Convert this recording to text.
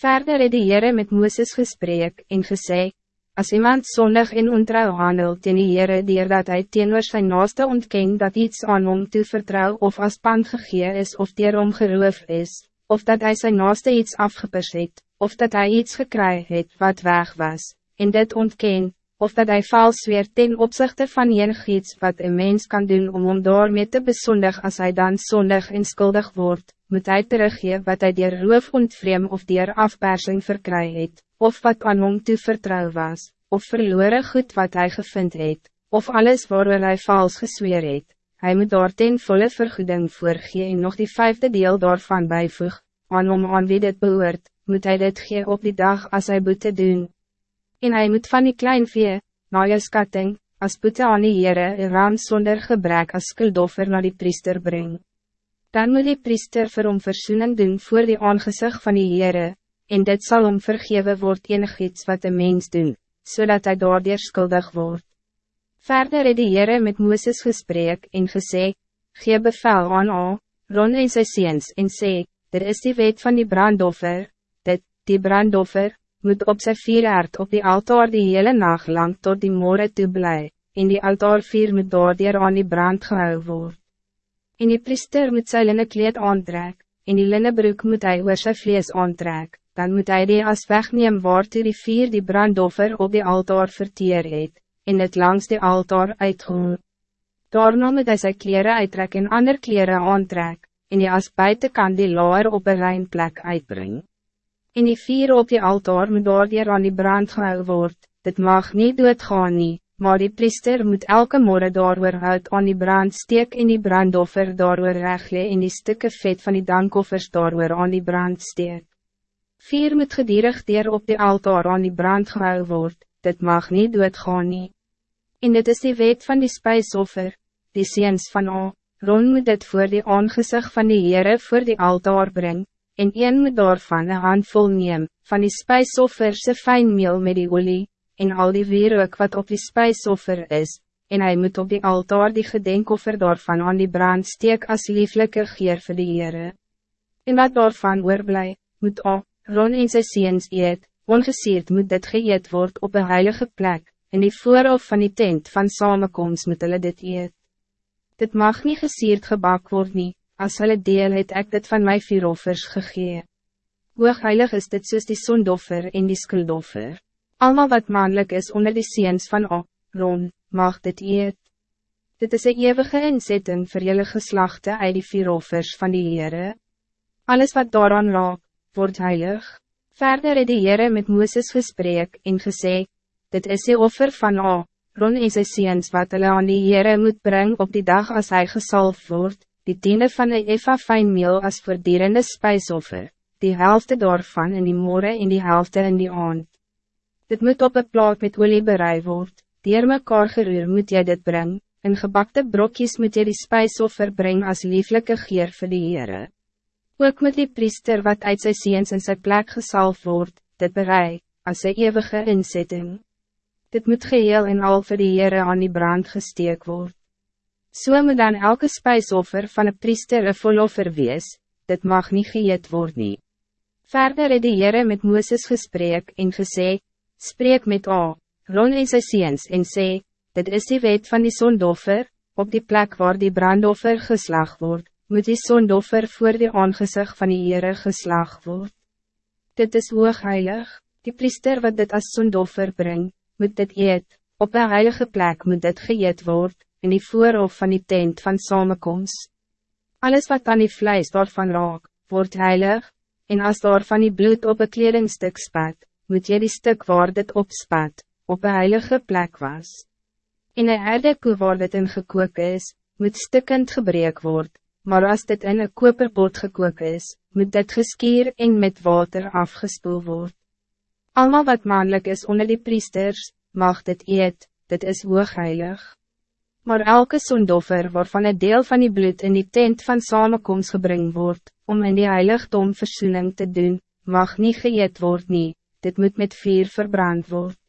Verder het die Heere met Mooses gesprek en gesê, As iemand zondig en ontrouw handelt in die Heere dier dat hy teenoor sy naaste ontken dat iets aan hom toe vertrouw of as pand gegee is of dier hom geroof is, of dat hij zijn naaste iets afgepers het, of dat hij iets gekry het wat weg was, en dit ontken, of dat hij vals weer ten opzichte van enig iets wat een mens kan doen om om daarmee te besondig als hij dan zondig en schuldig wordt, moet hij teruggeven wat hij dier roof ontvreem of dier afpersing verkry het, of wat aan hom toe vertrouw was, of verloren goed wat hij gevind het, of alles waarover hij vals gesweer het, hij moet daar ten volle vergoeding voorgee en nog die vijfde deel daarvan bijvoeg, aan hom aan wie dit behoort, moet hij dit gee op die dag als hij boete doen. En hij moet van die klein vee, na je skatting, als boete aan die Heere een ram zonder gebrek als skuldoffer naar die priester brengen. Dan moet die priester vir hom versoening doen voor die aangezicht van die Heere, en dit zal om vergeven word enig iets wat een mens doen, zodat hij daardoor schuldig wordt. Verder het die Heere met Mooses gesprek en gesê, Gee bevel aan A, Ron en sy seens en sê, Er is die wet van die brandoffer, dit, die brandoffer, moet op sy vieraard op die altaar die hele nacht lang tot die morgen toe bly, en die altaarvier moet daardier aan die brand gehou word. En die priester moet sy linne kleed aantrek, en die linnebroek moet hij oor sy vlees aantrek, dan moet hij die as wegneem waartoe die vier die brandoffer op die altaar verteer het, en het langs die altaar uitgoen. Daarna moet hy sy kleren uittrek en ander kleren aantrek, en die as buitenkant die laar op een rijnplek uitbrengen. En die vier op die altaar moet daardier aan die brand gehou word, dit mag niet doodgaan nie, maar die priester moet elke morgen daarover hout aan die brand steek en die brandoffer daarover regle en die stukken vet van die dankoffers daarover aan die brand steek. Vier moet gedierig dier op die altaar aan die brand gehou word, dit mag niet doodgaan nie. En dit is die wet van die spijsoffer, die seens van A, Ron moet dit voor die aangezicht van die Heere voor die altaar brengen en een moet daarvan een handvol neem, van die spijsofferse fijnmeel met die olie, en al die wierook wat op die spijsoffer is, en hij moet op die altaar die gedenkoffer daarvan aan die brand steek as lieflijke geer vir die Heere. En wat daarvan oorblij, moet A, Ron en sy seens eet, ongesierd moet dit geëet word op een heilige plek, en die voorhof van die tent van samenkomst moet hulle dit eet. Dit mag niet gesierd gebak word nie, als hulle deel het ek dit van my vier offers gegee. Hoogheilig is dit soos die sondoffer en die skuldoffer. Almal wat mannelijk is onder die seens van O, Ron, mag dit eet. Dit is een eeuwige inzetting voor jullie geslachten uit die vier offers van die Heere. Alles wat daaraan raak, wordt heilig. Verder het die Heere met Mooses gesprek en gesê, dit is die offer van O, Ron en sy seens wat hulle aan die Heere moet brengen op die dag als hij gesalf wordt, die tiende van een eva fijn meel als verdierende spijsoffer, die helft daarvan in die morgen en die helft in die aand. Dit moet op een plaat met olie bereid word, dier mekaar geruur moet jy dit brengen, in gebakte brokjes moet jy die spijsoffer brengen als lieflijke geer vir die Heere. Ook moet die priester wat uit sy seens in sy plek gesalf word, dit bereid, als sy eeuwige inzetting. Dit moet geheel en al vir die Heere aan die brand gesteek word. So moet dan elke spijsoffer van een priester een voloffer wees, dit mag niet geëet worden. nie. Verder het die Heere met Mooses gesprek en gesê, spreek met A, Ron en sy seens en sê, dit is die wet van die sondoffer, op die plek waar die brandoffer geslag wordt, moet die sondoffer voor die aangezicht van die Heere geslag word. Dit is hoogheilig, die priester wat dit als sondoffer brengt, moet dit eet, op een heilige plek moet dit geëet worden in die voorhof van die tent van samenkomst. Alles wat aan die vlees daarvan raak, wordt heilig, en als daar van die bloed op een kledingstuk spat, moet je die stuk waar dit opspat, op een heilige plek was. In een erde koe waar dit in gekook is, moet stukkend gebreek word, maar als dit in een koperbot gekook is, moet dit geskier en met water afgespoel word. Almal wat mannelijk is onder die priesters, mag dit eet, dit is hoogheilig. Maar elke sondoffer waarvan een deel van die bloed in die tent van samenkomst gebring wordt, om in die heiligdom verzoening te doen, mag niet geëet worden, nie, dit moet met vier verbrand worden.